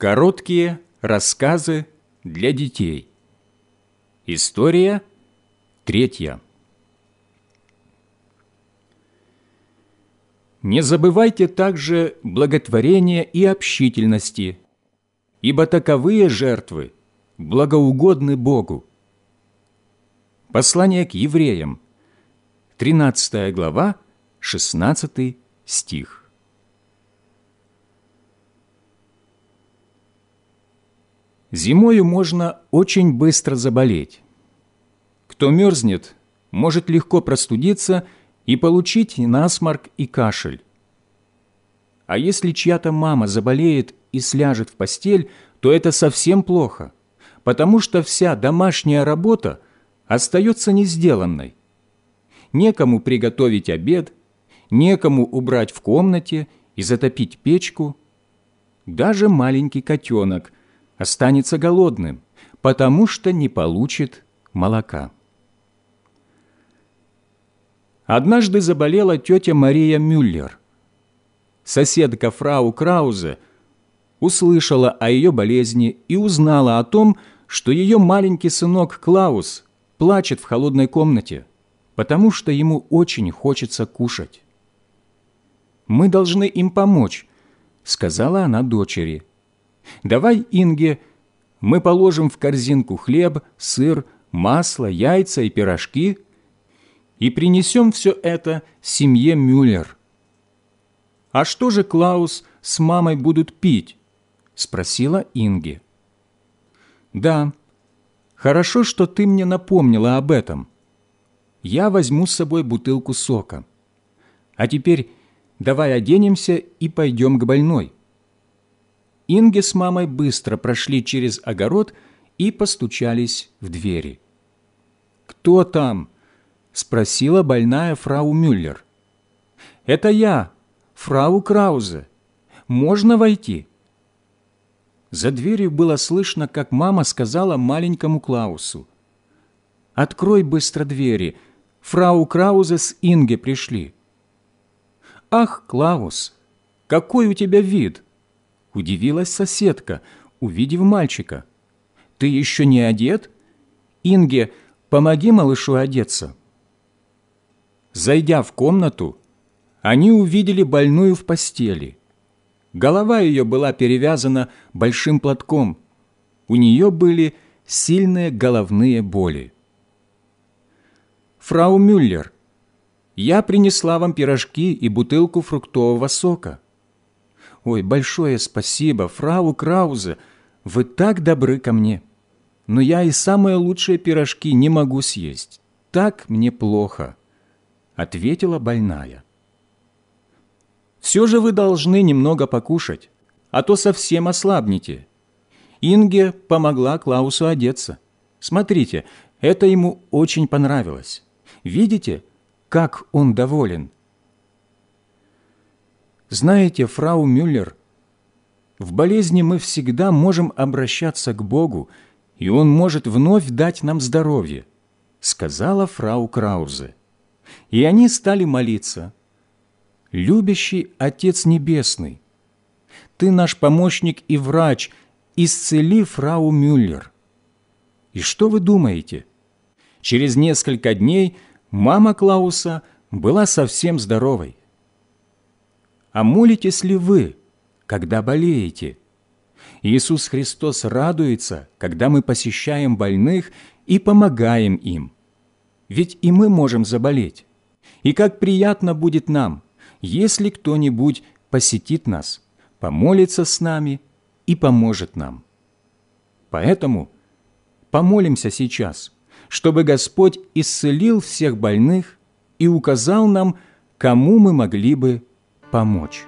Короткие рассказы для детей. История третья. Не забывайте также благотворения и общительности, ибо таковые жертвы благоугодны Богу. Послание к евреям, 13 глава, 16 стих. Зимою можно очень быстро заболеть. Кто мерзнет, может легко простудиться и получить насморк и кашель. А если чья-то мама заболеет и сляжет в постель, то это совсем плохо, потому что вся домашняя работа остается не сделанной. Некому приготовить обед, некому убрать в комнате и затопить печку. Даже маленький котенок – останется голодным, потому что не получит молока. Однажды заболела тетя Мария Мюллер. Соседка фрау Краузе услышала о ее болезни и узнала о том, что ее маленький сынок Клаус плачет в холодной комнате, потому что ему очень хочется кушать. «Мы должны им помочь», — сказала она дочери. Давай, Инге, мы положим в корзинку хлеб, сыр, масло, яйца и пирожки и принесем все это семье Мюллер. «А что же Клаус с мамой будут пить?» – спросила Инге. «Да, хорошо, что ты мне напомнила об этом. Я возьму с собой бутылку сока. А теперь давай оденемся и пойдем к больной». Инге с мамой быстро прошли через огород и постучались в двери. «Кто там?» – спросила больная фрау Мюллер. «Это я, фрау Краузе. Можно войти?» За дверью было слышно, как мама сказала маленькому Клаусу. «Открой быстро двери, фрау Краузе с Инге пришли». «Ах, Клаус, какой у тебя вид!» Удивилась соседка, увидев мальчика. «Ты еще не одет? Инге, помоги малышу одеться». Зайдя в комнату, они увидели больную в постели. Голова ее была перевязана большим платком. У нее были сильные головные боли. «Фрау Мюллер, я принесла вам пирожки и бутылку фруктового сока. «Ой, большое спасибо, фрау Краузе, вы так добры ко мне. Но я и самые лучшие пирожки не могу съесть. Так мне плохо», — ответила больная. «Все же вы должны немного покушать, а то совсем ослабнете». Инге помогла Клаусу одеться. Смотрите, это ему очень понравилось. Видите, как он доволен?» Знаете, фрау Мюллер, в болезни мы всегда можем обращаться к Богу, и Он может вновь дать нам здоровье, сказала фрау Краузе. И они стали молиться. «Любящий Отец Небесный, Ты наш помощник и врач, исцели фрау Мюллер». И что вы думаете? Через несколько дней мама Клауса была совсем здоровой. А молитесь ли вы, когда болеете? Иисус Христос радуется, когда мы посещаем больных и помогаем им. Ведь и мы можем заболеть. И как приятно будет нам, если кто-нибудь посетит нас, помолится с нами и поможет нам. Поэтому помолимся сейчас, чтобы Господь исцелил всех больных и указал нам, кому мы могли бы помочь.